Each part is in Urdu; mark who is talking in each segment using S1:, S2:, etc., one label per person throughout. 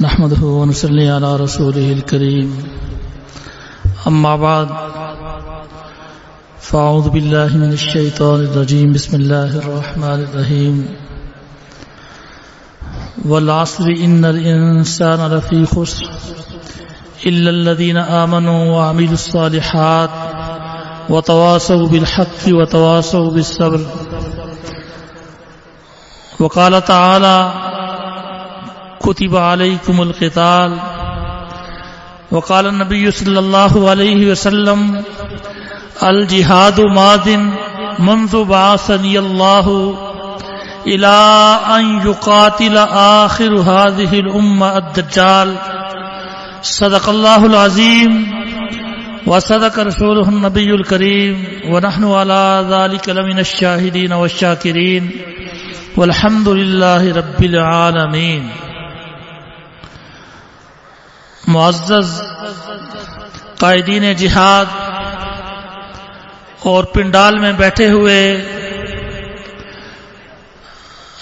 S1: نحمده ونصلي على رسوله الكريم. أما بعد فأعوذ بالله من الشيطان الرجيم. بسم الله الرحمن الرحيم. والعصر إن الإنسان لفي خسر إلا الذين آمنوا وعملوا الصالحات وتواصوا بالحق وتواصوا بالصبر. وقال تعالى كتب عليكم القتال وقال النبي صلى الله عليه وسلم، الجهاد ماد منذ بعثني الله إلى أن يقاتل آخر هذه الأمة الدجال. صدق الله العظيم وصدق رسوله النبي الكريم، ونحن على ذلك لمن الشاهدين والشاكرين. والحمد لله رب العالمين. معزز، قائدین جہاد اور پنڈال میں بیٹھے ہوئے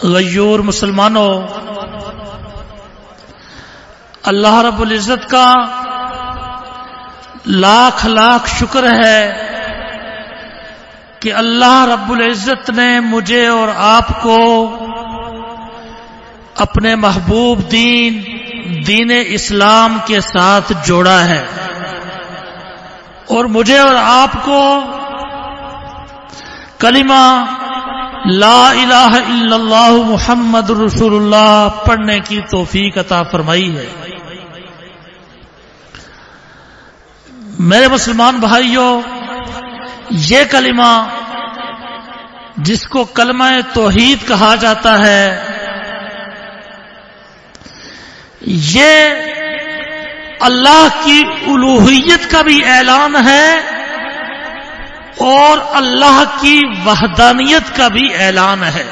S1: غیور مسلمانوں، اللہ رب العزت کا لاکھ لاکھ شکر ہے کہ اللہ رب العزت نے مجھے اور آپ کو اپنے محبوب دین دین اسلام کے ساتھ جوڑا ہے۔ اور مجھے اور آپ کو کلمہ لا الہ الا اللہ محمد رسول اللہ پڑھنے کی توفیق عطا فرمائی ہے۔ میرے مسلمان بھائیوں، یہ کلمہ جس کو کلمہ توحید کہا جاتا ہے یہ اللہ کی الوحیت کا بھی اعلان ہے اور اللہ کی وحدانیت کا بھی اعلان ہے۔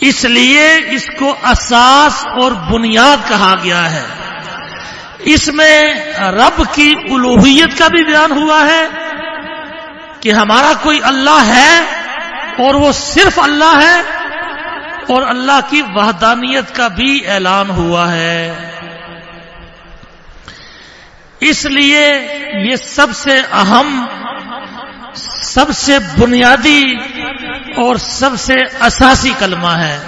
S1: اس لیے اس کو اساس اور بنیاد کہا گیا ہے۔ اس میں رب کی الوحیت کا بھی بیان ہوا ہے کہ ہمارا کوئی اللہ ہے اور وہ صرف اللہ ہے اور اللہ کی وحدانیت کا بھی اعلان ہوا ہے۔ اس لیے یہ سب سے اہم، سب سے بنیادی اور سب سے اساسی کلمہ ہے۔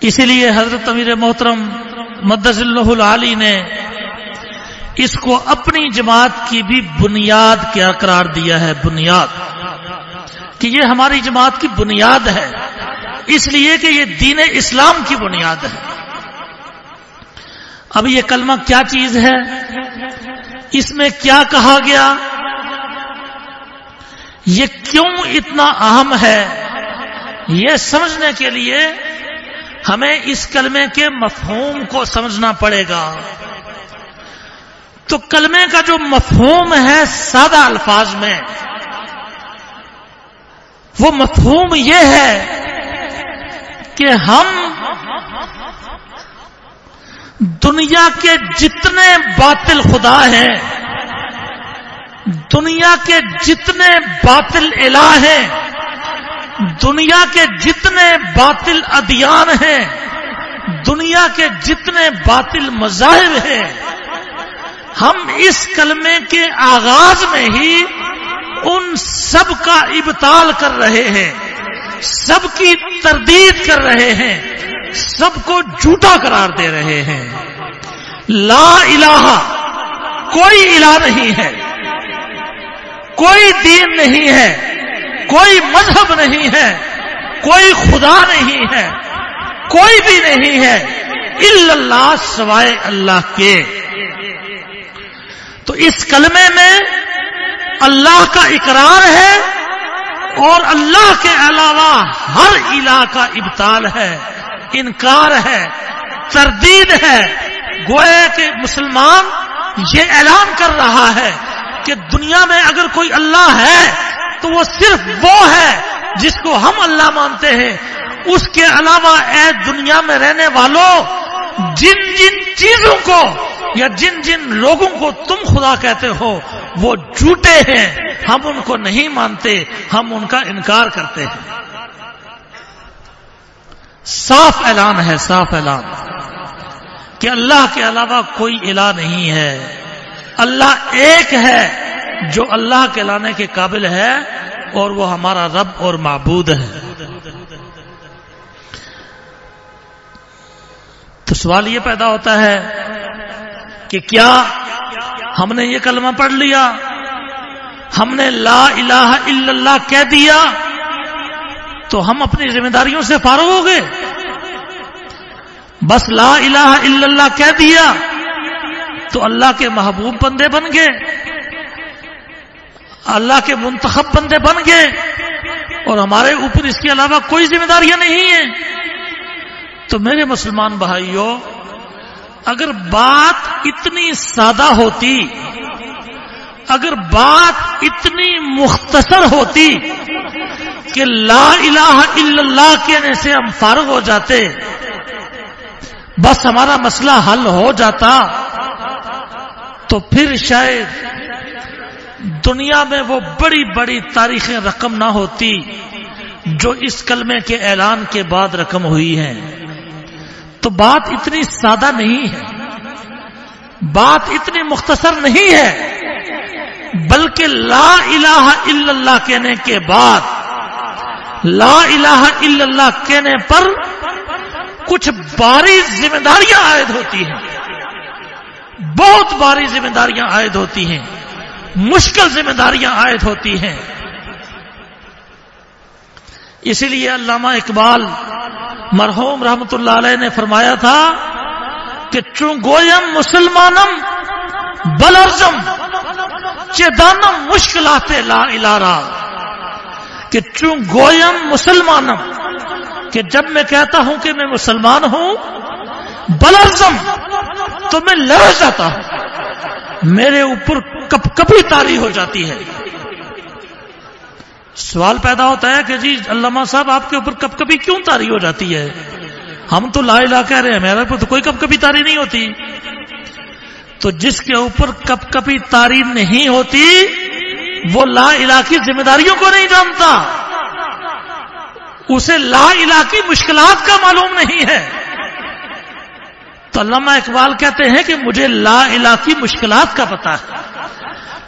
S1: اسی لیے حضرت امیر محترم مدض اللہ العلی نے اس کو اپنی جماعت کی بھی بنیاد کیا قرار دیا ہے، بنیاد۔ کہ یہ ہماری جماعت کی بنیاد ہے۔ اس لیے کہ یہ دین اسلام کی بنیاد ہے۔ اب یہ کلمہ کیا چیز ہے؟ اس میں کیا کہا گیا؟ یہ کیوں اتنا اہم ہے؟ یہ سمجھنے کے لیے ہمیں اس کلمے کے مفہوم کو سمجھنا پڑے گا۔ تو کلمے کا جو مفہوم ہے سادہ الفاظ میں وہ مفہوم یہ ہے کہ ہم دنیا کے جتنے باطل خدا ہیں، دنیا کے جتنے باطل الہ ہیں، دنیا کے جتنے باطل ادیان ہیں، دنیا کے جتنے باطل مذاہب ہیں۔ ہم اس کلمے کے آغاز میں ہی ان سب کا ابتال کر رہے ہیں، سب کی تردید کر رہے ہیں، سب کو جھوٹا قرار دے رہے ہیں۔ لا الہ کوئی الہ نہیں ہے، کوئی دین نہیں ہے، کوئی مذہب نہیں ہے، کوئی خدا نہیں ہے، کوئی بھی نہیں ہے اللہ سوائے اللہ کے۔ تو اس کلمے میں اللہ کا اقرار ہے اور اللہ کے علاوہ ہر الہ کا ابتال ہے، انکار ہے، تردید ہے۔ گوئے کہ مسلمان یہ اعلان کر رہا ہے کہ دنیا میں اگر کوئی اللہ ہے تو وہ صرف وہ ہے جس کو ہم اللہ مانتے ہیں۔ اس کے علاوہ اے دنیا میں رہنے والوں، جن جن چیزوں کو یا جن جن لوگوں کو تم خدا کہتے ہو، وہ جھوٹے ہیں۔ ہم ان کو نہیں مانتے، ہم ان کا انکار کرتے ہیں۔ صاف اعلان ہے، صاف اعلان۔ کہ اللہ کے علاوہ کوئی الہ نہیں ہے۔ اللہ ایک ہے جو اللہ کے لانے کے قابل ہے اور وہ ہمارا رب اور معبود ہے۔ تو سوال یہ پیدا ہوتا ہے کہ کیا ہم نے یہ کلمہ پڑھ لیا؟ ہم نے لا الہ الا اللہ کہہ دیا، تو ہم اپنی ذمہ داریوں سے فارغ ہو گئے۔ بس لا الہ الا اللہ کہہ دیا، تو اللہ کے محبوب بندے بن گئے۔ اللہ کے منتخب بندے بن گئے۔ اور ہمارے اوپر اس کے علاوہ کوئی ذمہ داریاں نہیں ہیں۔ تو میرے مسلمان بھائیوں اگر بات اتنی سادہ ہوتی، اگر بات اتنی مختصر ہوتی کہ لا الہ الا اللہ کہنے سے ہم فارغ ہو جاتے، بس ہمارا مسئلہ حل ہو جاتا، تو پھر شاید دنیا میں وہ بڑی بڑی تاریخیں رقم نہ ہوتی جو اس کلمے کے اعلان کے بعد رقم ہوئی ہیں۔ تو بات اتنی سادہ نہیں ہے۔ بات اتنی مختصر نہیں ہے۔ بلکہ لا الہ الا اللہ کہنے کے بعد، لا الہ الا اللہ کہنے پر کچھ باری ذمہ داریاں عائد ہوتی ہیں۔ بہت باری ذمہ داریاں عائد ہوتی ہیں۔ مشکل ذمہ داریاں عائد ہوتی ہیں۔ اسی لیے علامہ اقبال مرحوم رحمت اللہ علیہ نے فرمایا تھا کہ چونگویم مسلمانم بلرزم چدانم مشکلات لا الارا کہ چوں گویم مسلمانم کہ جب میں کہتا ہوں کہ میں مسلمان ہوں بلرزم تو میں لڑ جاتا ہوں میرے اوپر کب کبھی تاری ہو جاتی ہے سوال پیدا ہوتا ہے کہ جی علامہ صاحب، آپ کے اوپر کب کبھی کیوں تاری ہو جاتی ہے؟ ہم تو لا الہ کہہ رہے ہیں، میرے اوپر تو کوئی کب کبھی تاری نہیں ہوتی۔ تو جس کے اوپر کب کبھی تاری نہیں ہوتی، وہ لا الہ کی ذمہ داریوں کو نہیں جانتا۔ اسے لا الہ کی مشکلات کا معلوم نہیں ہے۔ تو علامہ اقبال کہتے ہیں کہ مجھے لا الہ کی مشکلات کا پتا ہے۔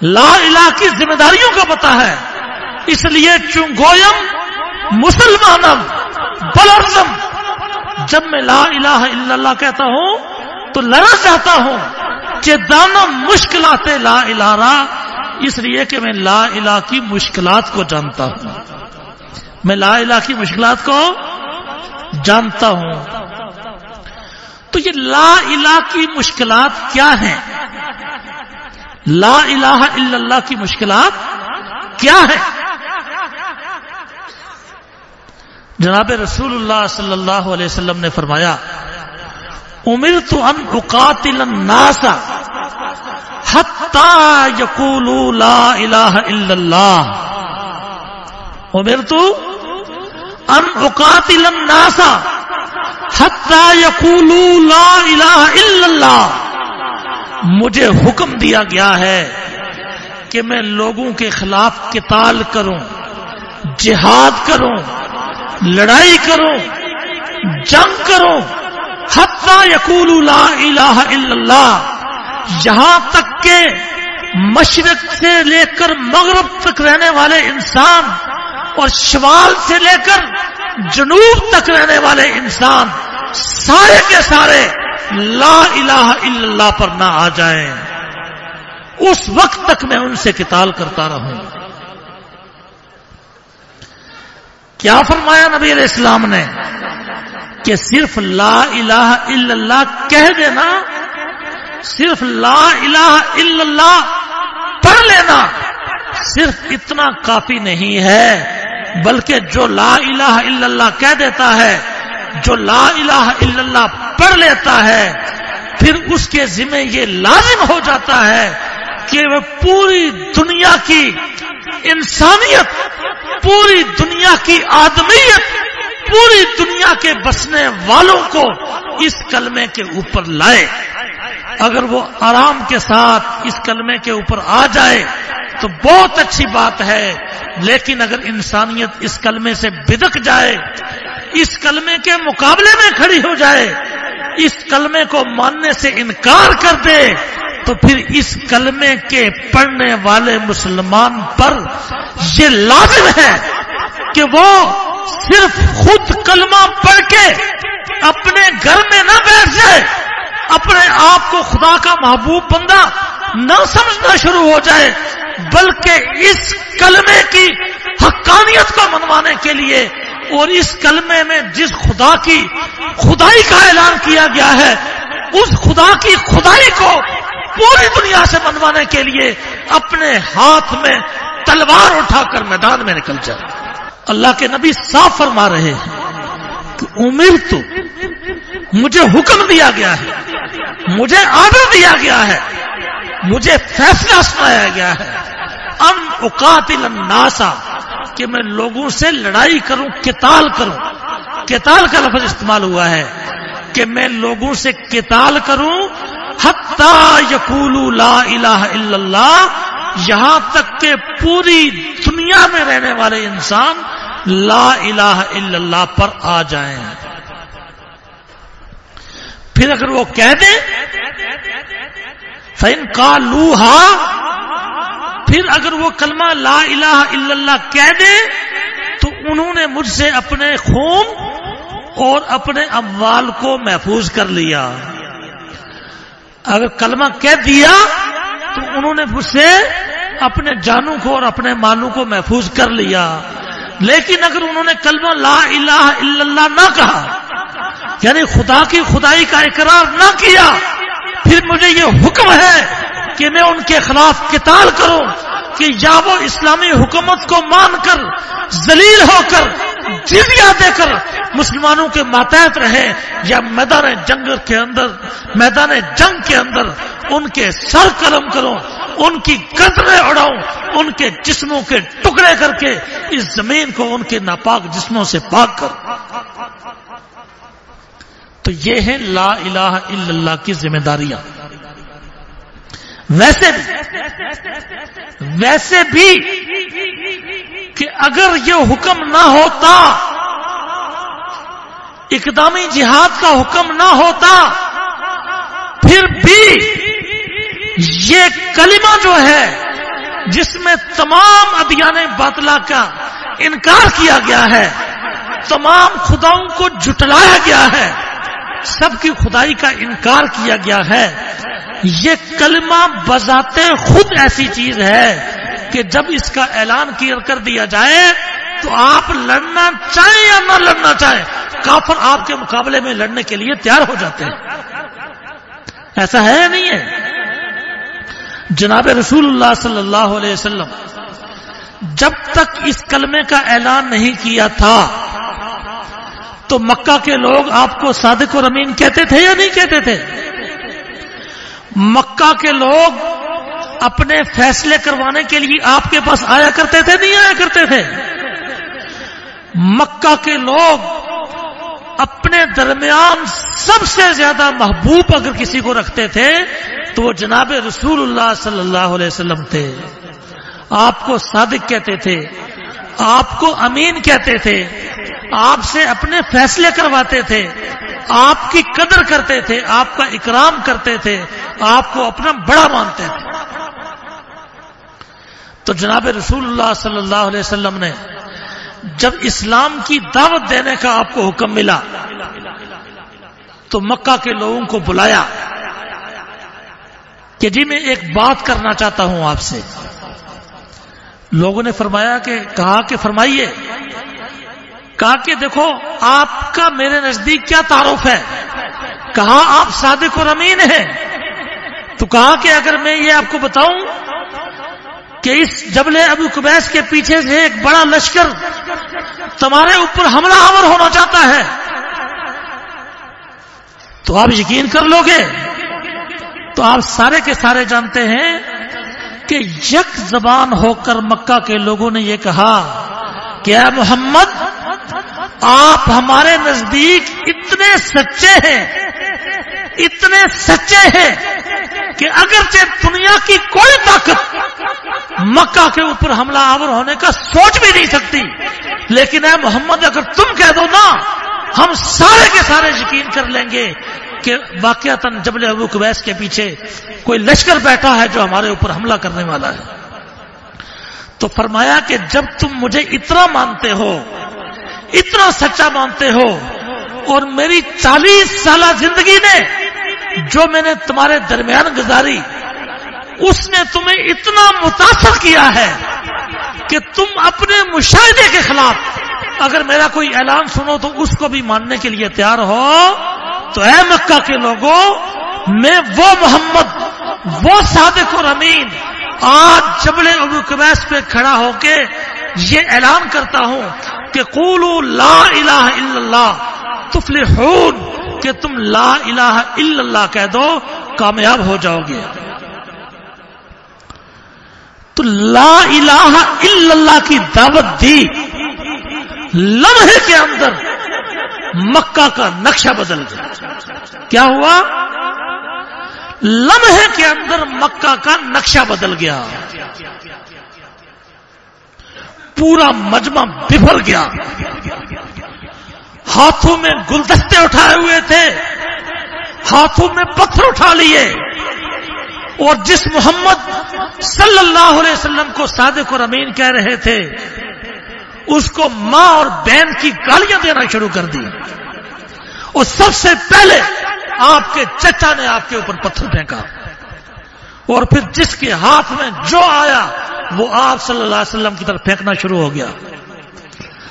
S1: لا الہ کی ذمہ داریوں کا پتا ہے۔ اس لیے چنگویم مسلمانم، بلرزم، جب میں لا الہ الا اللہ کہتا ہوں، تو لڑ جاتا ہوں کہ دانا مشکلات لا الہ اس لیے کہ میں لا الہ کی مشکلات کو جانتا ہوں۔ میں لا الہ کی مشکلات کو جانتا ہوں۔ تو یہ لا الہ کی مشکلات کیا ہیں؟ لا الہ الا اللہ کی مشکلات کیا ہے جناب رسول اللہ صلی اللہ علیہ وسلم نے فرمایا امر تو ان اقاتل الناس حتی یقولو لا الہ الا اللہ. امر تو ان اقاتل الناس حتی یقولو لا الہ الا اللہ۔ مجھے حکم دیا گیا ہے کہ میں لوگوں کے خلاف قتال کروں، جہاد کروں لڑائی کروں جنگ کروں حتی یقول لا الہ الا اللہ، یہاں تک کہ مشرق سے لے کر مغرب تک رہنے والے انسان اور شمال سے لے کر جنوب تک رہنے والے انسان سارے کے سارے لا الہ الا اللہ پر نہ آ جائیں۔ اس وقت تک میں ان سے قتال کرتا رہوں۔ کیا فرمایا نبی علیہ السلام نے کہ صرف لا الہ الا اللہ کہہ دینا، صرف لا الہ الا اللہ پڑھ لینا صرف اتنا کافی نہیں ہے، بلکہ جو لا الہ الا اللہ کہہ دیتا ہے، جو لا الہ الا اللہ پڑھ لیتا ہے، پھر اس کے ذمہ یہ لازم ہو جاتا ہے کہ وہ پوری دنیا کی انسانیت، پوری دنیا کی آدمیت، پوری دنیا کے بسنے والوں کو اس کلمے کے اوپر لائے۔ اگر وہ آرام کے ساتھ اس کلمے کے اوپر آ جائے تو بہت اچھی بات ہے، لیکن اگر انسانیت اس کلمے سے بدک جائے، اس کلمے کے مقابلے میں کھڑی ہو جائے، اس کلمے کو ماننے سے انکار کر دے تو پھر اس کلمے کے پڑھنے والے مسلمان پر یہ لازم ہے کہ وہ صرف خود کلمہ پڑھ کے اپنے گھر میں نہ بیٹھ جائے، اپنے آپ کو خدا کا محبوب بندہ نہ سمجھنا شروع ہو جائے، بلکہ اس کلمے کی حقانیت کو منوانے کے لیے اور اس کلمے میں جس خدا کی خدائی کا اعلان کیا گیا ہے، اس خدا کی خدائی کو پوری دنیا سے منوانے کے لیے اپنے ہاتھ میں تلوار اٹھا کر میدان میں نکل جائے اللہ کے نبی صاف فرما رہے ہیں کہ عمر تو مجھے حکم دیا گیا ہے، مجھے آڈر دیا گیا ہے، مجھے فیصلہ سنایا گیا ہے۔ ان اقاتل الناسا کہ میں لوگوں سے لڑائی کروں کتال کروں۔ کتال کا لفظ استعمال ہوا ہے کہ میں لوگوں سے کتال کروں یقول لا الہ الا اللہ، یہاں تک کہ پوری دنیا میں رہنے والے انسان لا الہ الا اللہ پر آ جائیں۔ پھر اگر وہ کہہ دیں فین کا لوہا پھر اگر وہ کلمہ لا الہ الا اللہ کہہ دیں تو انہوں نے مجھ سے اپنے خون اور اپنے اموال کو محفوظ کر لیا۔ اگر کلمہ کہہ دیا تو انہوں نے مجھ سے اپنے جانوں کو اور اپنے مالوں کو محفوظ کر لیا۔ لیکن اگر انہوں نے کلمہ لا الہ الا اللہ نہ کہا یعنی خدا کی خدائی کا اقرار نہ کیا، پھر مجھے یہ حکم ہے کہ میں ان کے خلاف کتال کروں، کہ یا وہ اسلامی حکومت کو مان کر ذلیل ہو کر جزیہ دے کر مسلمانوں کے ماتحت رہے یا میدان جنگ کے اندر، میدان جنگ کے اندر ان کے سر قلم کروں، ان کی قدریں اڑاؤں، ان کے جسموں کے ٹکڑے کر کے اس زمین کو ان کے ناپاک جسموں سے پاک کر۔ تو یہ ہے لا الہ الا اللہ کی ذمہ داریاں۔ ویسے بھی ویسے بھی کہ اگر یہ حکم نہ ہوتا، اقدامی جہاد کا حکم نہ ہوتا، پھر بھی یہ کلمہ جو ہے، جس میں تمام ادیان باطلا کا انکار کیا گیا ہے، تمام خداؤں کو جٹلایا گیا ہے، سب کی خدائی کا انکار کیا گیا ہے، یہ کلمہ بذات خود ایسی چیز ہے کہ جب اس کا اعلان کر دیا جائے تو آپ لڑنا چاہیں یا نہ لڑنا چاہیں، کافر آپ کے مقابلے میں لڑنے کے لیے تیار ہو جاتے ہیں۔ ایسا ہے یا نہیں ہے؟ جناب رسول اللہ صلی اللہ علیہ وسلم، جب تک اس کلمے کا اعلان نہیں کیا تھا، تو مکہ کے لوگ آپ کو صادق اور امین کہتے تھے یا نہیں کہتے تھے؟ مکہ کے لوگ اپنے فیصلے کروانے کے لیے آپ کے پاس آیا کرتے تھے؟ نہیں آیا کرتے تھے۔ مکہ کے لوگ اپنے درمیان سب سے زیادہ محبوب اگر کسی کو رکھتے تھے، تو وہ جناب رسول اللہ صلی اللہ علیہ وسلم تھے۔ آپ کو صادق کہتے تھے، آپ کو امین کہتے تھے، آپ سے اپنے فیصلے کرواتے تھے، آپ کی قدر کرتے تھے، آپ کا اکرام کرتے تھے، آپ کو اپنا بڑا مانتے تھے۔ تو جناب رسول اللہ صلی اللہ علیہ وسلم نے جب اسلام کی دعوت دینے کا آپ کو حکم ملا تو مکہ کے لوگوں کو بلایا کہ جی میں ایک بات کرنا چاہتا ہوں آپ سے۔ لوگوں نے فرمایا کہ کہا کہ فرمائیے۔ کہا کہ دیکھو، آپ کا میرے نزدیک کیا تعارف ہے؟ کہا آپ صادق اور امین ہیں۔ تو کہا کہ اگر میں یہ آپ کو بتاؤں کہ اس جبل ابو قبیس کے پیچھے سے ایک بڑا لشکر تمہارے اوپر حملہ آور ہونا چاہتا ہے۔ تو آپ یقین کر لو گے؟ تو آپ سارے کے سارے جانتے ہیں کہ یک زبان ہو کر مکہ کے لوگوں نے یہ کہا کہ اے محمد، آپ ہمارے نزدیک اتنے سچے ہیں، اتنے سچے ہیں کہ اگرچہ دنیا کی کوئی طاقت مکہ کے اوپر حملہ آور ہونے کا سوچ بھی نہیں سکتی۔ لیکن اے محمد، اگر تم کہہ دو نا، ہم سارے کے سارے یقین کر لیں گے کہ واقع جبل ابو کویس کے پیچھے کوئی لشکر بیٹھا ہے جو ہمارے اوپر حملہ کرنے والا ہے۔ تو فرمایا کہ جب تم مجھے اتنا مانتے ہو، اتنا سچا مانتے ہو، اور میری چالیس سالہ زندگی نے جو میں نے تمہارے درمیان گزاری اس نے تمہیں اتنا متاثر کیا ہے کہ تم اپنے مشاہدے کے خلاف اگر میرا کوئی اعلان سنو تو اس کو بھی ماننے کے لیے تیار ہو تو اے مکہ کے لوگوں، میں وہ محمد، وہ صادق اور امین آج جبل ابو قبیس پہ کھڑا ہو کے یہ اعلان کرتا ہوں کہ قولو لا الہ الا اللہ، تفلحون، کہ تم لا الہ الا اللہ کہہ دو، کامیاب ہو جاؤ گے۔ تو لا الہ الا اللہ کی دعوت دی۔ لمحے کے اندر مکہ کا نقشہ بدل گیا کیا ہوا؟ لمحے کے اندر مکہ کا نقشہ بدل گیا۔ پورا مجمع بفر گیا۔ ہاتھوں میں گلدستے اٹھائے ہوئے تھے۔ ہاتھوں میں پتھر اٹھا لیے۔ اور جس محمد صلی اللہ علیہ وسلم کو صادق اور امین کہہ رہے تھے، اس کو ماں اور بہن کی گالیاں دینا شروع کر دی۔ اور سب سے پہلے آپ کے چچا نے آپ کے اوپر پتھر پھینکا۔ اور پھر جس کے ہاتھ میں جو آیا، وہ آپ صلی اللہ علیہ وسلم کی طرف پھینکنا شروع ہو گیا۔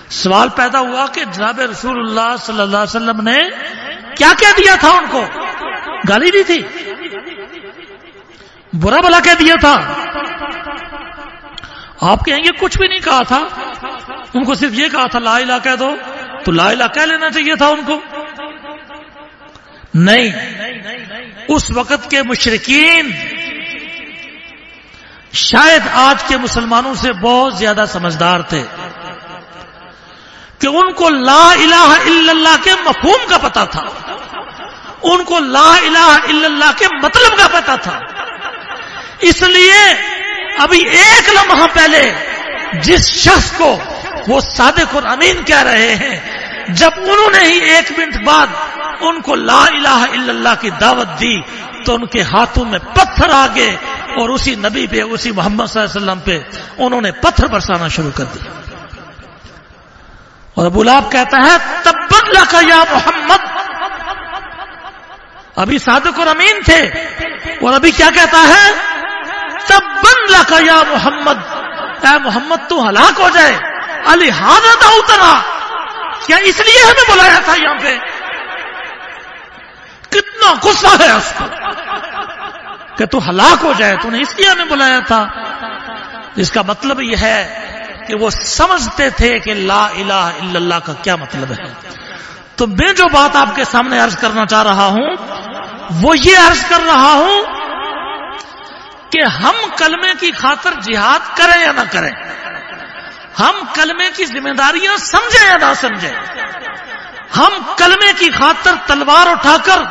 S1: سوال پیدا ہوا کہ جناب رسول اللہ صلی اللہ علیہ وسلم نے کیا کہہ دیا تھا ان کو؟ گالی دی تھی۔ برا بلا کہہ دیا تھا۔ آپ کہیں گے کچھ بھی نہیں کہا تھا۔ ان کو صرف یہ کہا تھا، لا الہ کہہ دو۔ تو لا الہ کہہ لینا چاہیے تھا ان کو۔ نہیں، اس وقت کے مشرقین شاید آج کے مسلمانوں سے بہت زیادہ سمجھدار تھے کہ ان کو لا الہ الا اللہ کے مفہوم کا پتا تھا۔ ان کو لا الہ الا اللہ کے مطلب کا پتا تھا۔ اس لیے ابھی ایک لمحہ پہلے جس شخص کو وہ صادق اور امین کہہ رہے ہیں، جب انہوں نے ہی ایک منٹ بعد ان کو لا الہ الا اللہ کی دعوت دی، تو ان کے ہاتھوں میں پتھر آ گئے اور اسی نبی پہ، اسی محمد صلی اللہ علیہ وسلم پہ انہوں نے پتھر برسانا شروع کر دیا۔ اور ابو لاب کہتا ہے تب کا یا محمد ابھی صادق اور امین تھے۔ اور ابھی کیا کہتا ہے؟ تب بن یا محمد۔ اے محمد، تو ہلاک ہو جائے۔ علی ہاں حاضر اترا کیا اس لیے ہمیں بلایا تھا یہاں پہ؟ کتنا غصہ ہے اس کو۔ کہ تو ہلاک ہو جائے، تو نے اس لیے ہمیں بلایا تھا۔ جس کا مطلب یہ ہے کہ وہ سمجھتے تھے کہ لا الہ الا اللہ کا کیا مطلب ہے۔ تو میں جو بات آپ کے سامنے عرض کرنا چاہ رہا ہوں، وہ یہ عرض کر رہا ہوں کہ ہم کلمے کی خاطر جہاد کریں یا نہ کریں؟ ہم کلمے کی ذمہ داریاں سمجھیں یا نہ سمجھیں؟ ہم کلمے کی خاطر تلوار اٹھا کر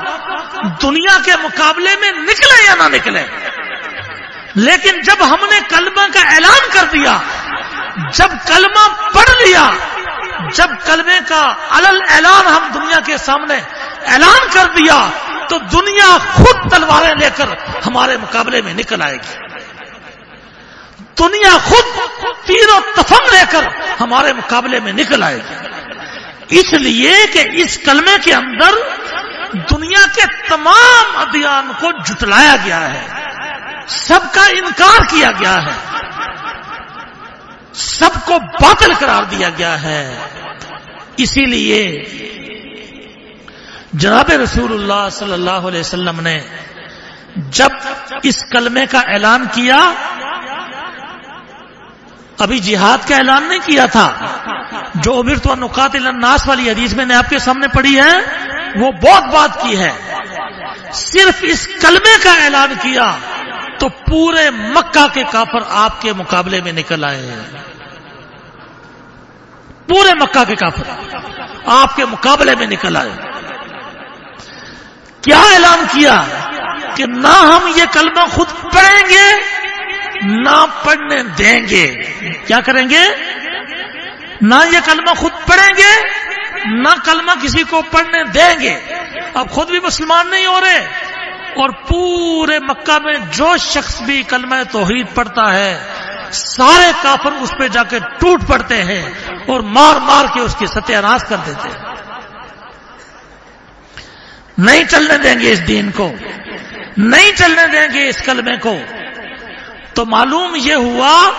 S1: دنیا کے مقابلے میں نکلے یا نہ نکلے لیکن جب ہم نے کلمہ کا اعلان کر دیا، جب کلمہ پڑھ لیا، جب کلمے کا الل اعلان ہم دنیا کے سامنے اعلان کر دیا تو دنیا خود تلواریں لے کر ہمارے مقابلے میں نکل آئے گی۔ دنیا خود تیر و تفنگ لے کر ہمارے مقابلے میں نکل آئے گی۔ اس لیے کہ اس کلمے کے اندر دنیا کے تمام ادیان کو جٹلایا گیا ہے۔ سب کا انکار کیا گیا ہے۔ سب کو باطل قرار دیا گیا ہے۔ اسی لیے جناب رسول اللہ صلی اللہ علیہ وسلم نے جب اس کلمے کا اعلان کیا، ابھی جہاد کا اعلان نہیں کیا تھا۔ جو امیر تو نقات الناس والی حدیث میں نے آپ کے سامنے پڑھی ہے، وہ بہت بات کی ہے۔ صرف اس کلمے کا اعلان کیا تو پورے مکہ کے کافر آپ کے مقابلے میں نکل آئے ہیں۔ پورے مکہ کے کافر آپ کے مقابلے میں نکل آئے کیا اعلان کیا کہ نہ ہم یہ کلمہ خود پڑھیں گے، نہ پڑھنے دیں گے۔ کیا کریں گے؟ نہ یہ کلمہ خود پڑھیں گے، نہ کلمہ کسی کو پڑھنے دیں گے۔ اب خود بھی مسلمان نہیں ہو رہے، اور پورے مکہ میں جو شخص بھی کلمہ توحید پڑھتا ہے، سارے کافر اس پہ جا کے ٹوٹ پڑتے ہیں اور مار مار کے اس کی ستیہ ناش کر دیتے ہیں۔ نہیں چلنے دیں گے اس دین کو نہیں چلنے دیں گے اس کلمے کو تو معلوم یہ ہوا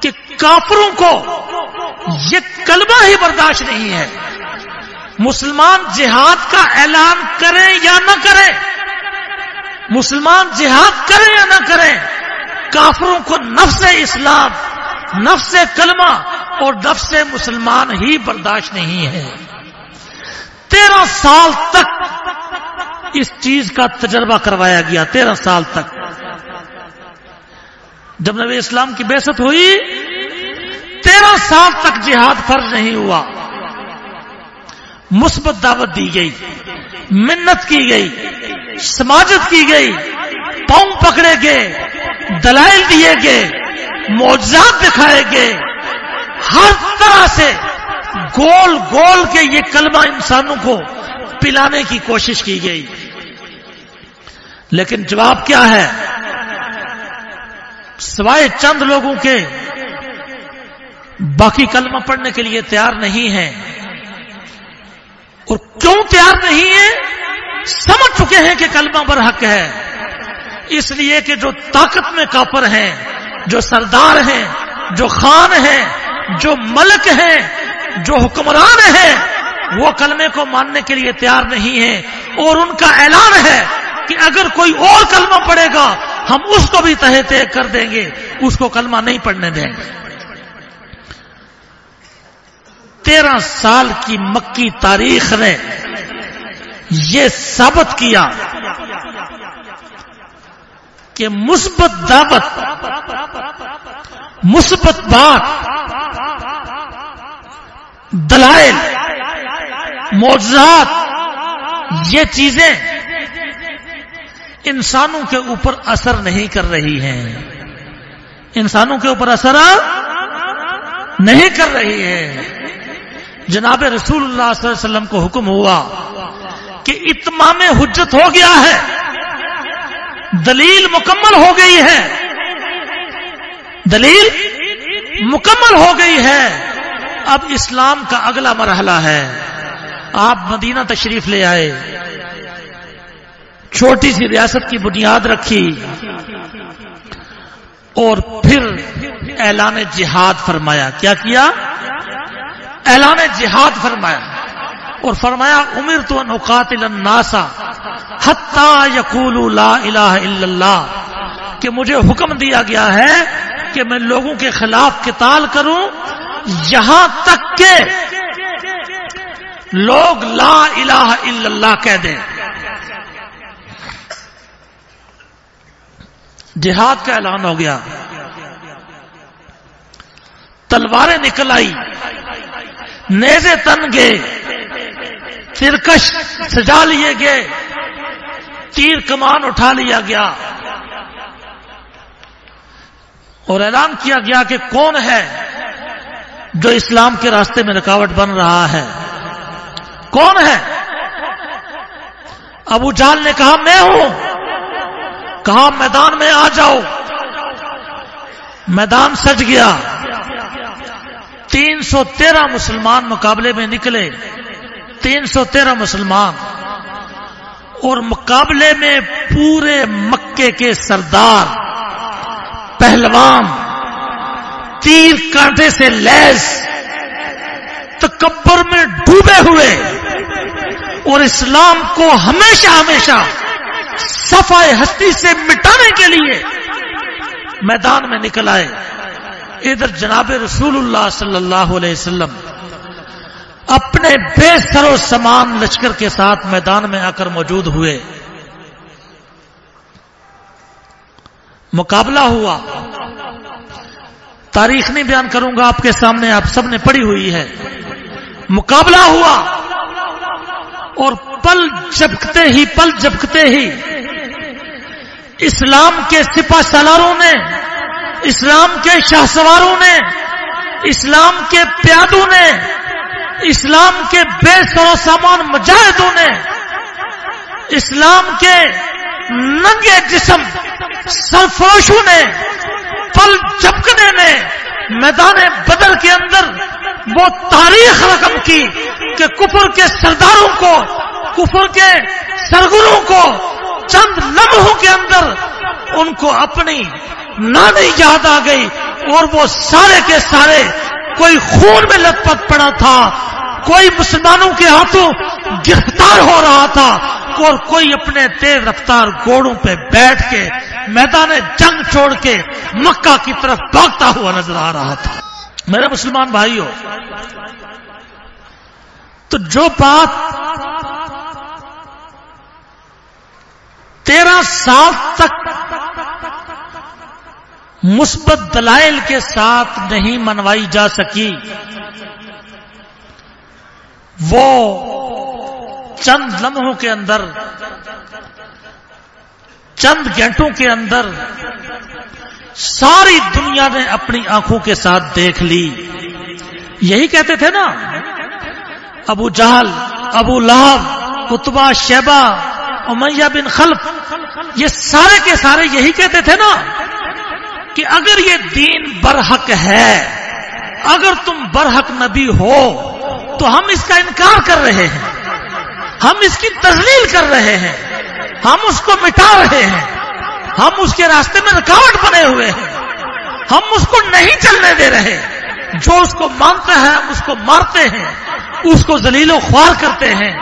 S1: کہ کافروں کو یہ کلمہ ہی برداشت نہیں ہے۔ مسلمان جہاد کا اعلان کریں یا نہ کریں، مسلمان جہاد کریں یا نہ کریں، کافروں کو نفس اسلام، نفس کلمہ اور نفس مسلمان ہی برداشت نہیں ہے۔ تیرہ سال تک اس چیز کا تجربہ کروایا گیا، تیرہ سال تک۔ جب نبی اسلام کی بےست ہوئی، تیرہ سال تک جہاد فرض نہیں ہوا۔ مثبت دعوت دی گئی، منت کی گئی، سماجت کی گئی، پاؤں پکڑے گئے، دلائل دیے گئے، معجزات دکھائے گئے۔ ہر طرح سے گول گول کے یہ کلمہ انسانوں کو پلانے کی کوشش کی گئی۔ لیکن جواب کیا ہے؟ سوائے چند لوگوں کے، باقی کلمہ پڑھنے کے لیے تیار نہیں ہیں۔ اور کیوں تیار نہیں ہے سمجھ چکے ہیں کہ کلمہ برحق ہے۔ اس لیے کہ جو طاقت میں کاپر ہیں، جو سردار ہیں، جو خان ہیں، جو ملک ہیں جو حکمران ہیں، وہ کلمے کو ماننے کے لیے تیار نہیں ہیں اور ان کا اعلان ہے کہ اگر کوئی اور کلمہ پڑے گا، ہم اس کو بھی تہ طے کر دیں گے، اس کو کلمہ نہیں پڑھنے دیں گے۔ تیرہ سال کی مکی تاریخ نے یہ ثابت کیا کہ مثبت دعوت، مثبت بات دلائل موضوعات یہ چیزیں انسانوں کے اوپر اثر نہیں کر رہی ہیں۔ انسانوں کے اوپر اثر نہیں کر رہی ہے جناب رسول اللہ صلی اللہ علیہ وسلم کو حکم ہوا کہ اتمام حجت ہو گیا ہے، دلیل مکمل ہو گئی ہے۔ دلیل مکمل ہو گئی ہے۔ اب اسلام کا اگلا مرحلہ ہے۔ آپ مدینہ تشریف لے آئے۔ چھوٹی سی ریاست کی بنیاد رکھی۔ اور پھر اعلان جہاد فرمایا۔ کیا کیا؟ اعلان جہاد فرمایا۔ اور فرمایا عمر تو نقاتل الناسا حتہ یقول لا الہ الا اللہ۔ کہ مجھے حکم دیا گیا ہے کہ میں لوگوں کے خلاف قتال کروں یہاں تک کہ لوگ لا الہ الا اللہ کہہ دیں۔ جہاد کا اعلان ہو گیا۔ تلواریں نکل آئی۔ نیزے تن گئے۔ ترکش سجا لیے گئے۔ تیر کمان اٹھا لیا گیا۔ اور اعلان کیا گیا کہ کون ہے؟ جو اسلام کے راستے میں رکاوٹ بن رہا ہے۔ کون ہے؟ ابو جال نے کہا، میں ہوں۔ کہا، میدان میں آ جاؤ۔ میدان سج گیا۔ تین سو تیرہ مسلمان مقابلے میں نکلے۔ تین سو تیرہ مسلمان۔ اور مقابلے میں پورے مکے کے سردار، پہلوان۔ تیر کانٹے سے لیس، تکبر میں ڈوبے ہوئے، اور اسلام کو ہمیشہ ہمیشہ صفائی ہستی سے مٹانے کے لیے میدان میں نکل آئے۔ ادھر جناب رسول اللہ صلی اللہ علیہ وسلم اپنے بے سر و سامان لشکر کے ساتھ میدان میں آ کر موجود ہوئے۔ مقابلہ ہوا۔ تاریخ نہیں بیان کروں گا، آپ کے سامنے آپ سب نے پڑھی ہوئی ہے۔ مقابلہ ہوا۔ اور پل جبکتے ہی، پل جبکتے ہی۔ اسلام کے سپا سالاروں نے، اسلام کے شاہ سواروں نے، اسلام کے پیادوں نے، اسلام کے بے سو سامان مجاہدوں نے، اسلام کے ننگے جسم سرفروشوں نے پل جبکنے نے میدان بدر کے اندر وہ تاریخ رقم کی کہ کفر کے سرداروں کو، کفر کے سرگروں کو، چند لمحوں کے اندر ان کو اپنی نانی یاد آ گئی اور وہ سارے کے سارے کوئی خون میں لت پت پڑا تھا، کوئی مسلمانوں کے ہاتھوں گرفتار ہو رہا تھا اور کوئی اپنے تیز رفتار گوڑوں پہ بیٹھ کے میدان جنگ چھوڑ کے مکہ کی طرف بھاگتا ہوا نظر آ رہا تھا۔ میرے مسلمان بھائیوں تو جو بات تیرہ سال تک مثبت دلائل کے ساتھ نہیں منوائی جا سکی، وہ چند لمحوں کے اندر چند گھنٹوں کے اندر ساری دنیا نے اپنی آنکھوں کے ساتھ دیکھ لی۔ یہی کہتے تھے نا، ابو جہل، ابو لہب اتبا شیبا امیہ بن خلف، یہ سارے کے سارے یہی کہتے تھے نا کہ اگر یہ دین برحق ہے، اگر تم برحق نبی ہو، تو ہم اس کا انکار کر رہے ہیں۔ ہم اس کی تزلیل کر رہے ہیں۔ ہم اس کو مٹا رہے ہیں۔ ہم اس کے راستے میں رکاوٹ بنے ہوئے ہیں۔ ہم اس کو نہیں چلنے دے رہے۔ جو اس کو مانتا ہے ہم اس کو مارتے ہیں۔ اس کو زلیل و خوار کرتے ہیں۔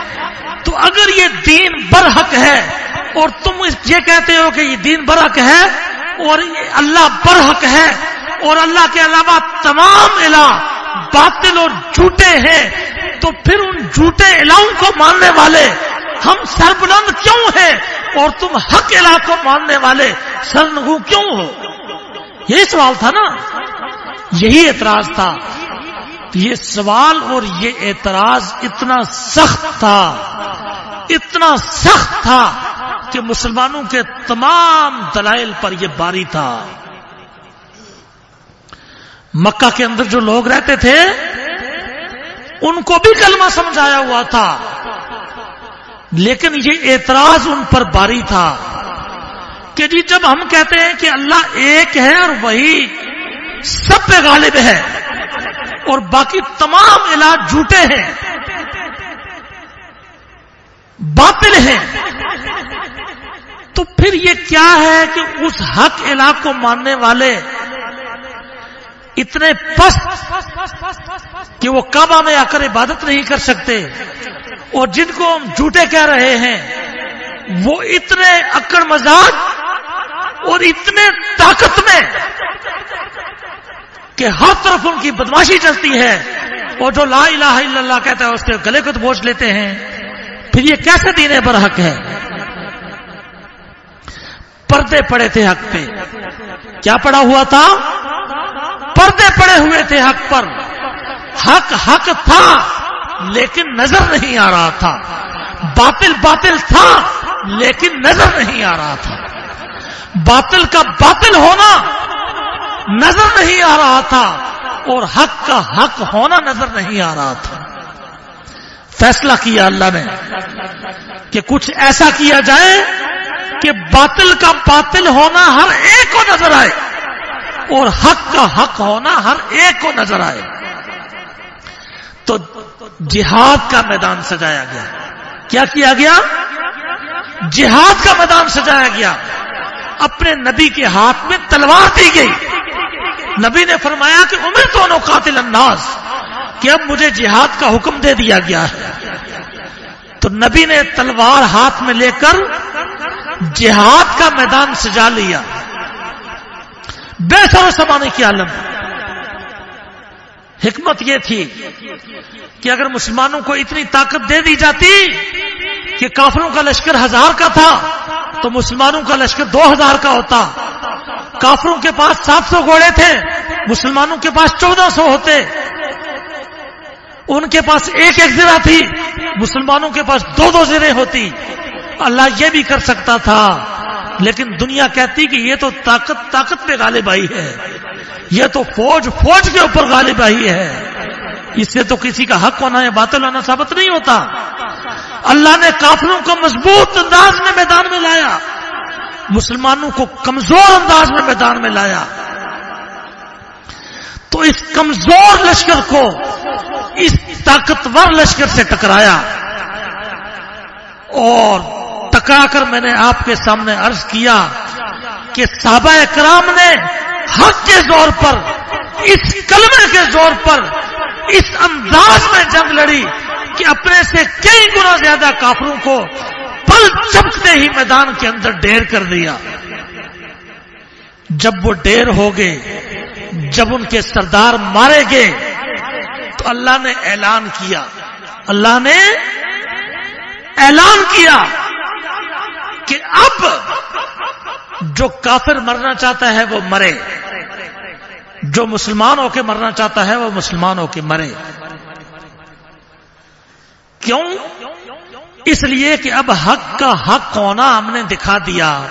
S1: تو اگر یہ دین برحق ہے اور تم یہ کہتے ہو کہ یہ دین برحق ہے اور اللہ برحق ہے اور اللہ کے علاوہ تمام الہ باطل اور جھوٹے ہیں، تو پھر ان جھوٹے الہوں کو ماننے والے ہم سربلند کیوں ہیں اور تم حق الہ کو ماننے والے سرنگو کیوں ہو؟ یہی سوال تھا نا؟ یہی اعتراض تھا۔ یہ سوال اور یہ اعتراض اتنا سخت تھا، اتنا سخت تھا کہ مسلمانوں کے تمام دلائل پر یہ باری تھا۔ مکہ کے اندر جو لوگ رہتے تھے، ان کو بھی کلمہ سمجھایا ہوا تھا۔ لیکن یہ اعتراض ان پر باری تھا کہ جی جب ہم کہتے ہیں کہ اللہ ایک ہے اور وہی سب پہ غالب ہے اور باقی تمام علاج جھوٹے ہیں، باطل ہیں، تو پھر یہ کیا ہے کہ اس حق علاق کو ماننے والے اتنے پست کہ وہ کعبہ میں آ کر عبادت نہیں کر سکتے؟ اور جن کو ہم جھوٹے کہہ رہے ہیں، وہ اتنے اکڑ مزاج اور اتنے طاقت میں کہ ہر طرف ان کی بدماشی چلتی ہے اور جو لا الہ الا اللہ کہتا ہے، اس کے گلے کو بوجھ لیتے ہیں۔ پھر یہ کیسے دینے پر حق ہے؟ پردے پڑے تھے حق پہ۔ کیا پڑا ہوا تھا؟ پردے پڑے ہوئے تھے حق پر۔ حق حق تھا۔ لیکن نظر نہیں آ رہا تھا۔ باطل باطل تھا، لیکن نظر نہیں آ رہا تھا۔ باطل کا باطل ہونا نظر نہیں آ رہا تھا، اور حق کا حق ہونا نظر نہیں آ رہا تھا۔ فیصلہ کیا اللہ نے کہ کچھ ایسا کیا جائے کہ باطل کا باطل ہونا ہر ایک کو نظر آئے، اور حق کا حق ہونا ہر ایک کو نظر آئے۔ تو جہاد کا میدان سجایا گیا۔ کیا کیا گیا؟ جہاد کا میدان سجایا گیا۔ اپنے نبی کے ہاتھ میں تلوار دی گئی۔ نبی نے فرمایا کہ عمر تو قاتل انداز کہ اب مجھے جہاد کا حکم دے دیا گیا۔ ہے تو نبی نے تلوار ہاتھ میں لے کر جہاد کا میدان سجا لیا۔ بے سر سمانے کی عالم۔ حکمت یہ تھی کہ اگر مسلمانوں کو اتنی طاقت دے دی جاتی کہ کافروں کا لشکر ہزار کا تھا، تو مسلمانوں کا لشکر دو ہزار کا ہوتا۔ کافروں کے پاس سات سو گھوڑے تھے، مسلمانوں کے پاس چودہ سو ہوتے۔ ان کے پاس ایک ایک زرا تھی، مسلمانوں کے پاس دو دو زرے ہوتی۔ اللہ یہ بھی کر سکتا تھا۔ لیکن دنیا کہتی کہ یہ تو طاقت طاقت پہ غالب آئی ہے۔ یہ تو فوج فوج کے اوپر غالب آئی ہے۔ اس سے تو کسی کا حق ہونا یا باطل ہونا ثابت نہیں ہوتا۔ اللہ نے کافروں کو مضبوط انداز میں میدان میں لایا۔ مسلمانوں کو کمزور انداز میں میدان میں لایا۔ تو اس کمزور لشکر کو اس طاقتور لشکر سے ٹکرایا۔ اور ٹکرا کر میں نے آپ کے سامنے عرض کیا کہ صحابہ کرام نے حق کے زور پر، اس کلمے کے زور پر، اس انداز میں جنگ لڑی کہ اپنے سے کئی گنا زیادہ کافروں کو پل چپکتے ہی میدان کے اندر ڈیر کر دیا۔ جب وہ ڈیر ہو گئے، جب ان کے سردار مارے گئے، تو اللہ نے اعلان کیا۔ اللہ نے اعلان کیا کہ اب جو کافر مرنا چاہتا ہے وہ مرے۔ جو مسلمان ہو کے مرنا چاہتا ہے وہ مسلمان ہو کے مرے۔ کیوں؟ اس لیے کہ اب حق کا حق ہونا ہم نے دکھا دیا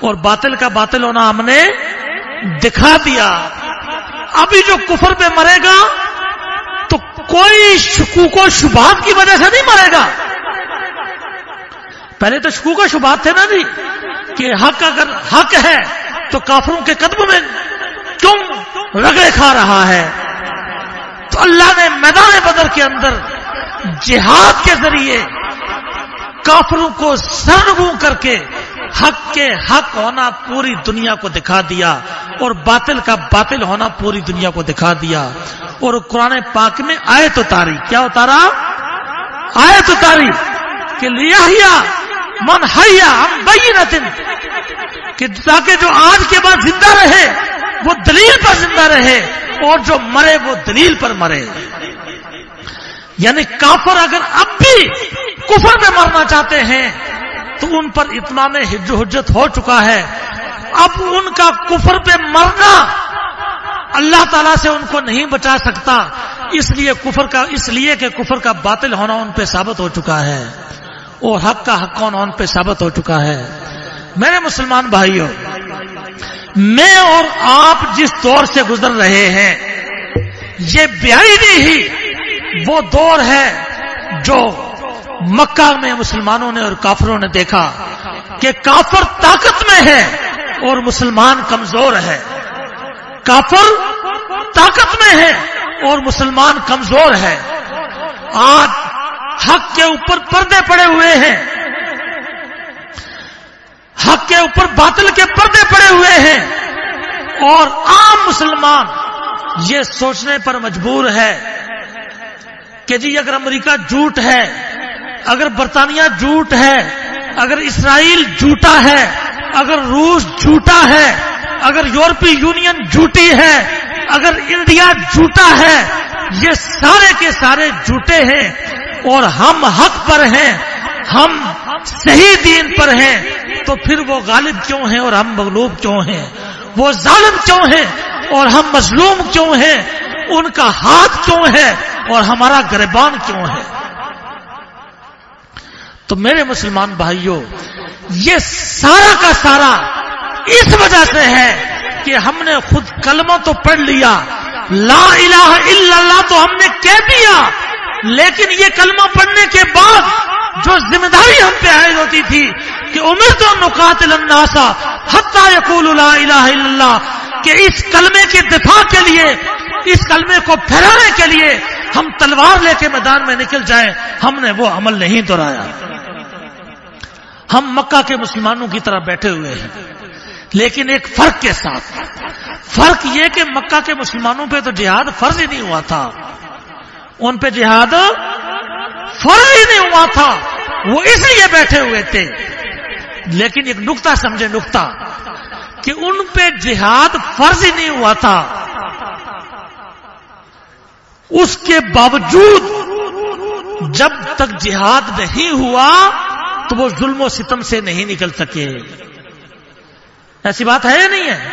S1: اور باطل کا باطل ہونا ہم نے دکھا دیا۔ ابھی جو کفر پہ مرے گا تو کوئی شکوک و شبہات کی وجہ سے نہیں مرے گا۔ پہلے تو شکوک و شبہات تھے نا جی۔ کہ حق اگر حق ہے تو کافروں کے قدم میں کیوں رگڑے کھا رہا ہے؟ تو اللہ نے میدان بدر کے اندر جہاد کے ذریعے کافروں کو سرگو کر کے حق کے حق ہونا پوری دنیا کو دکھا دیا اور باطل کا باطل ہونا پوری دنیا کو دکھا دیا۔ اور قرآن پاک میں آئے تو تاری کیا اتارا؟ آئے تو تاری کہ لیا من ہیا ہم بئی کہ تاکہ جو آج کے بعد زندہ رہے، وہ دلیل پر زندہ رہے، اور جو مرے، وہ دلیل پر مرے۔ یعنی کافر اگر اب بھی کفر میں مرنا چاہتے ہیں، تو ان پر اتنا میں حجت ہو چکا ہے۔ اب ان کا کفر پہ مرنا اللہ تعالیٰ سے ان کو نہیں بچا سکتا۔ اس لیے کفر کا، اس لیے کہ کفر کا باطل ہونا ان پہ ثابت ہو چکا ہے۔ اور حق کا حق ہونا ان پہ ثابت ہو چکا ہے؟ میرے مسلمان بھائیوں، میں اور آپ جس دور سے گزر رہے ہیں، یہ بیائی نہیں ہی وہ دور ہے جو مکہ میں مسلمانوں نے اور کافروں نے دیکھا کہ کافر طاقت میں ہے اور مسلمان کمزور ہے۔ کافر طاقت میں ہے اور مسلمان کمزور ہے۔ آج حق کے اوپر پردے پڑے ہوئے ہیں۔ حق کے اوپر باطل کے پردے پڑے ہوئے ہیں۔ اور عام مسلمان یہ سوچنے پر مجبور ہے کہ جی اگر امریکہ جھوٹ ہے، اگر برطانیہ جھوٹ ہے، اگر اسرائیل جھوٹا ہے، اگر روس جھوٹا ہے، اگر یورپی یونین جھوٹی ہے، اگر انڈیا جھوٹا ہے، یہ سارے کے سارے جھوٹے ہیں۔ اور ہم حق پر ہیں، ہم صحیح دین پر ہیں، تو پھر وہ غالب کیوں ہیں اور ہم مغلوب کیوں ہیں؟ وہ ظالم کیوں ہیں اور ہم مظلوم کیوں ہیں؟ ان کا ہاتھ کیوں ہے اور ہمارا گربان کیوں ہے؟ تو میرے مسلمان بھائیوں یہ سارا کا سارا اس وجہ سے ہے کہ ہم نے خود کلمہ تو پڑھ لیا، لا الہ الا اللہ تو ہم نے کہہ دیا۔ لیکن یہ کلمہ پڑھنے کے بعد جو ذمہ داری ہم پہ عائد ہوتی تھی کہ عمر تو نقاتل الناسا حتہ یقول لا الہ الا اللہ، کہ اس کلمے کے دفاع کے لیے، اس کلمے کو پھیلانے کے لیے ہم تلوار لے کے میدان میں نکل جائیں۔ ہم نے وہ عمل نہیں دہرایا۔ ہم مکہ کے مسلمانوں کی طرح بیٹھے ہوئے ہیں۔ لیکن ایک فرق کے ساتھ، فرق یہ کہ مکہ کے مسلمانوں پہ تو جہاد فرض ہی نہیں ہوا تھا۔ ان پہ جہاد فرض ہی نہیں ہوا تھا۔ وہ اس لیے بیٹھے ہوئے تھے۔ لیکن ایک نقطہ سمجھے، نقطہ۔ کہ ان پہ جہاد فرض ہی نہیں ہوا تھا۔ اس کے باوجود جب تک جہاد نہیں ہوا تو وہ ظلم و ستم سے نہیں نکل سکے۔ ایسی بات ہے یا نہیں ہے؟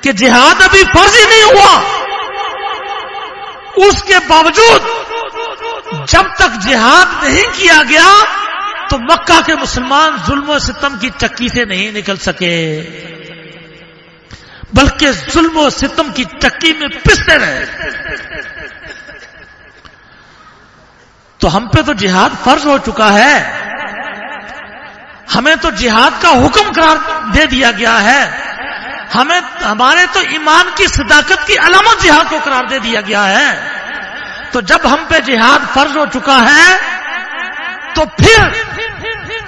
S1: کہ جہاد ابھی فرض ہی نہیں ہوا۔ اس کے باوجود جب تک جہاد نہیں کیا گیا تو مکہ کے مسلمان ظلم و ستم کی چکی سے نہیں نکل سکے۔ بلکہ ظلم و ستم کی چکی میں پستے رہے۔ تو ہم پہ تو جہاد فرض ہو چکا ہے۔ ہمیں تو جہاد کا حکم قرار دے دیا گیا ہے۔ ہمیں ہمارے تو ایمان کی صداقت کی علامت جہاد کو قرار دے دیا گیا ہے۔ تو جب ہم پہ جہاد فرض ہو چکا ہے، تو پھر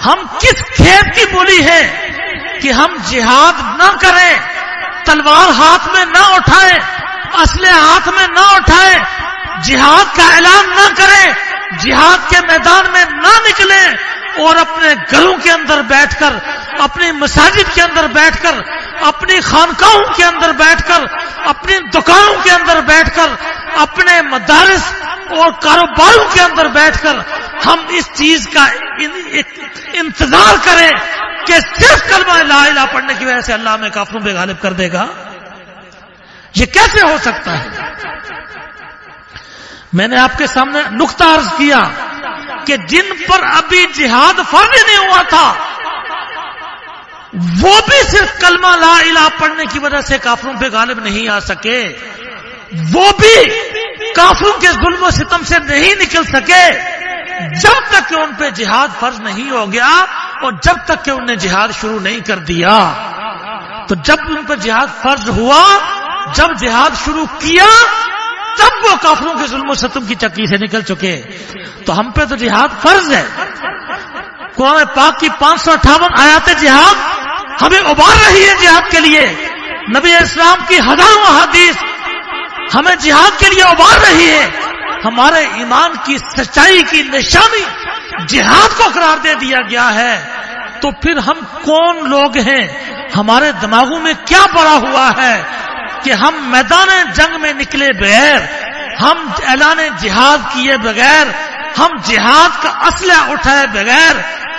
S1: ہم کس کھیت کی بولی ہے کہ ہم جہاد نہ کریں، تلوار ہاتھ میں نہ اٹھائیں، اسلحے ہاتھ میں نہ اٹھائیں، جہاد کا اعلان نہ کریں، جہاد کے میدان میں نہ نکلیں۔ اور اپنے گھروں کے اندر بیٹھ کر اپنی مساجد کے اندر بیٹھ کر اپنی خانقاہوں کے اندر بیٹھ کر اپنی دکانوں کے اندر بیٹھ کر، اپنے مدارس اور کاروباروں کے اندر بیٹھ کر ہم اس چیز کا انتظار کریں کہ صرف کلمہ لا الہ پڑھنے کی وجہ سے اللہ میں کافروں پہ غالب کر دے گا۔ یہ کیسے ہو سکتا ہے؟ میں نے آپ کے سامنے نقطہ عرض کیا۔ کہ جن پر ابھی جہاد فرض نہیں ہوا تھا، وہ بھی صرف کلمہ لا الہ پڑھنے کی وجہ سے کافروں پہ غالب نہیں آ سکے، وہ بھی کافروں کے ظلم و ستم سے نہیں نکل سکے۔ جب تک کہ ان پہ جہاد فرض نہیں ہو گیا اور جب تک کہ انہوں نے جہاد شروع نہیں کر دیا، تو جب ان پر جہاد فرض ہوا، جب جہاد شروع کیا تب وہ کافروں کے ظلم و ستم کی چکی سے نکل چکے، تو ہم پہ تو جہاد فرض ہے۔ قرآن پاک کی پانچ سو اٹھاون آیات جہاد ہمیں ابار رہی ہے جہاد کے لیے۔ نبی اسلام کی ہزاروں حدیث ہمیں جہاد کے لیے ابار رہی ہے۔ ہمارے ایمان کی سچائی کی نشانی جہاد کو قرار دے دیا گیا ہے۔ تو پھر ہم کون لوگ ہیں؟ ہمارے دماغوں میں کیا پڑا ہوا ہے؟ کہ ہم میدان جنگ میں نکلے بغیر، ہم اعلان جہاد کیے بغیر، ہم جہاد کا اسلحہ اٹھائے بغیر،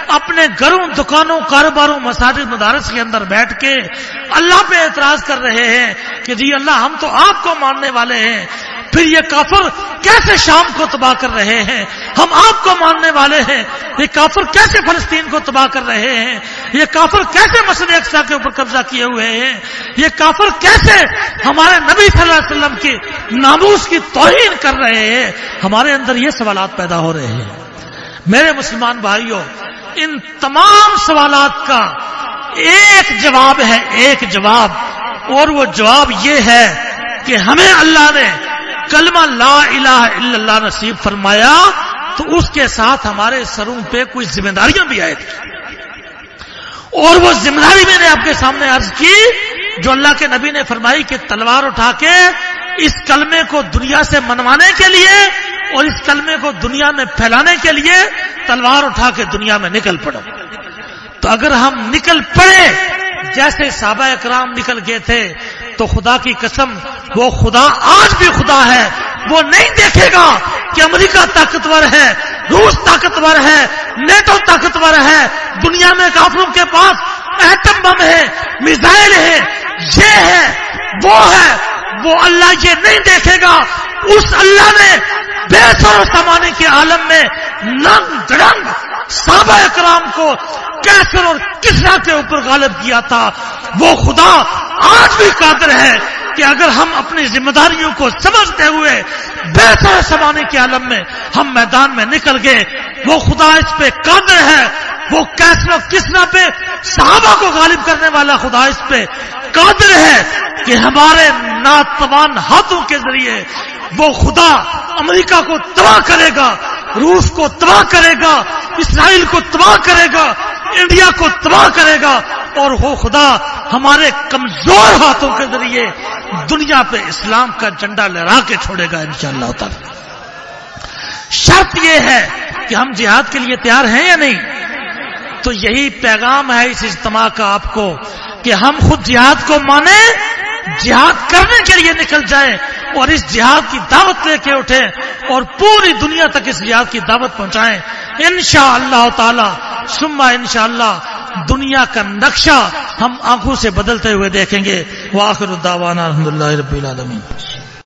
S1: اپنے گھروں، دکانوں، کاروباروں، مساجد، مدارس کے اندر بیٹھ کے اللہ پہ اعتراض کر رہے ہیں کہ جی اللہ ہم تو آپ کو ماننے والے ہیں۔ پھر یہ کافر کیسے شام کو تباہ کر رہے ہیں؟ ہم آپ کو ماننے والے ہیں۔ یہ کافر کیسے فلسطین کو تباہ کر رہے ہیں؟ یہ کافر کیسے مسجد اقسا کے اوپر قبضہ کیے ہوئے ہیں؟ یہ کافر کیسے ہمارے نبی صلی اللہ علیہ وسلم کی ناموس کی توہین کر رہے ہیں؟ ہمارے اندر یہ سوالات پیدا ہو رہے ہیں۔ میرے مسلمان بھائیوں، ان تمام سوالات کا ایک جواب ہے، ایک جواب۔ اور وہ جواب یہ ہے کہ ہمیں اللہ نے کلمہ لا الہ الا اللہ نصیب فرمایا تو اس کے ساتھ ہمارے سروں پہ کچھ ذمہ داریاں بھی آئے تھیں اور وہ ذمہ داری میں نے آپ کے سامنے عرض کی جو اللہ کے نبی نے فرمائی کہ تلوار اٹھا کے اس کلمے کو دنیا سے منوانے کے لیے اور اس کلمے کو دنیا میں پھیلانے کے لیے تلوار اٹھا کے دنیا میں نکل پڑو۔ تو اگر ہم نکل پڑے جیسے صحابہ اکرام نکل گئے تھے تو خدا کی قسم، وہ خدا آج بھی خدا ہے۔ وہ نہیں دیکھے گا کہ امریکہ طاقتور ہے، روس طاقتور ہے، نیٹو طاقتور ہے۔ دنیا میں کافروں کے پاس ایٹم بم ہے، میزائل ہے، یہ ہے، وہ ہے۔ وہ اللہ یہ نہیں دیکھے گا۔ اس اللہ نے بے سر سمانے کے عالم میں ننگ درنگ صحابہ اکرام کو کیسر اور کسرا کے اوپر غالب کیا تھا۔ وہ خدا آج بھی قادر ہے کہ اگر ہم اپنی ذمہ داریوں کو سمجھتے ہوئے بہتر سمانے کے عالم میں ہم میدان میں نکل گئے، وہ خدا اس پہ قادر ہے۔ وہ کیسر کسرا پہ صحابہ کو غالب کرنے والا خدا اس پہ قادر ہے کہ ہمارے ناتوان ہاتھوں کے ذریعے وہ خدا امریکہ کو تباہ کرے گا۔ روس کو تباہ کرے گا، اسرائیل کو تباہ کرے گا، انڈیا کو تباہ کرے گا، اور وہ خدا، ہمارے کمزور ہاتھوں کے ذریعے دنیا پہ اسلام کا جھنڈا لہرا کے چھوڑے گا انشاءاللہ تعالی۔ شرط یہ ہے کہ ہم جہاد کے لیے تیار ہیں یا نہیں؟ تو یہی پیغام ہے اس اجتماع کا آپ کو۔ کہ ہم خود جہاد کو مانیں، جہاد کرنے کے لیے نکل جائیں اور اس جہاد کی دعوت لے کے اٹھیں اور پوری دنیا تک اس جہاد کی دعوت پہنچائیں۔ ان شاء اللہ تعالی سما ان شاء اللہ دنیا کا نقشہ ہم آنکھوں سے بدلتے ہوئے دیکھیں گے۔ واخر آخر الحمد اللہ رب العالمین۔